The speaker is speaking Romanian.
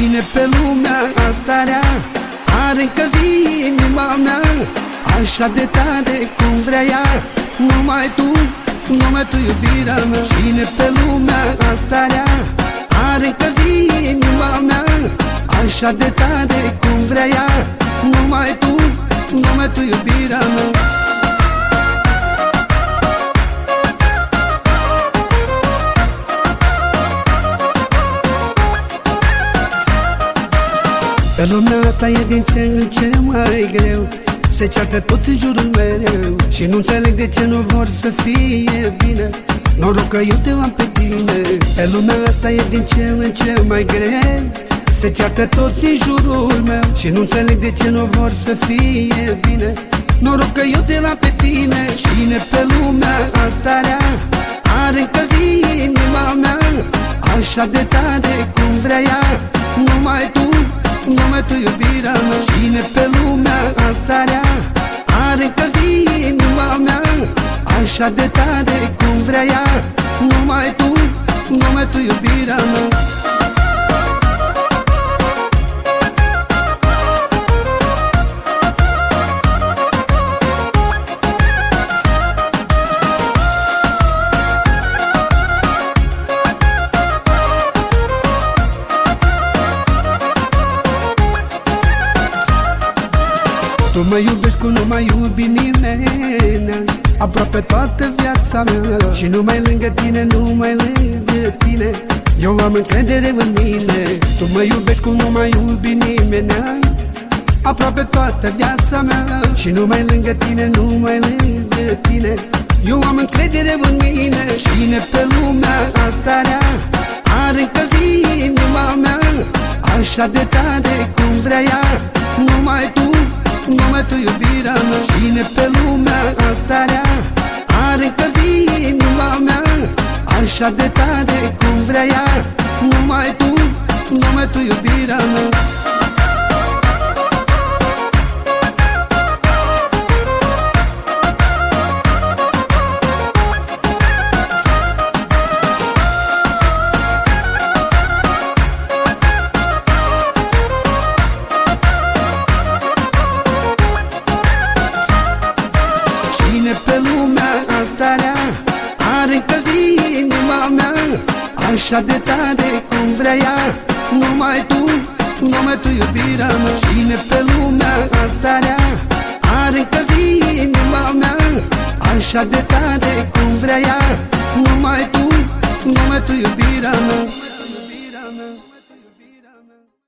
Cine pe lumea asta rea Are încălzi inima mea. Așa de tare cum vrea ea Numai tu, numai tu iubirea mea. Cine pe lumea asta rea Are încălzi inima mea. Așa de tare cum vrea ea Numai tu, numai tu iubirea mea Pe lumea asta e din ce în ce mai greu. Se ceartă toți în jurul mereu Și nu înțeleg de ce nu vor să fie bine. Noroc că eu te am pe tine Pe lumea asta e din ce în ce mai greu. Se ceartă toți în jurul meu Și nu înțeleg de ce nu vor să fie bine. Noroc că eu te am pe tine Cine pe lumea asta rea Are încălzi inima mea. Așa de tare cum vrea ea Numai tu numai tu iubirea mea Cine pe lumea asta rea? Are încălzi inima mea Așa de tare cum vrea ea. Numai tu, numai tu iubirea mea Tu mă iubești cum nu mai iubi nimeni Aproape toată viața mea. Și numai lângă tine, numai lângă tine Eu am încredere în mine. Tu mă iubești cum nu mai iubi nimeni Aproape toată viața mea. Și numai lângă tine, numai lângă tine Eu am încredere în mine. Cine pe lumea asta rea Are încălzi inima mea. Așa de tare cum vrea ea Numai tu numai tu iubirea mea Cine pe lumea asta rea. Are încălzi inima mea Așa de tare cum vrea ea. Numai tu, numai tu iubirea mea lumea asta rea Are încălzi inima mea. Așa de tare cum vrea ea Numai tu, numai tu iubirea mea. Cine pe lumea asta rea Are încălzi inima mea. Așa de tare cum vrea ea Numai tu, numai tu iubirea mea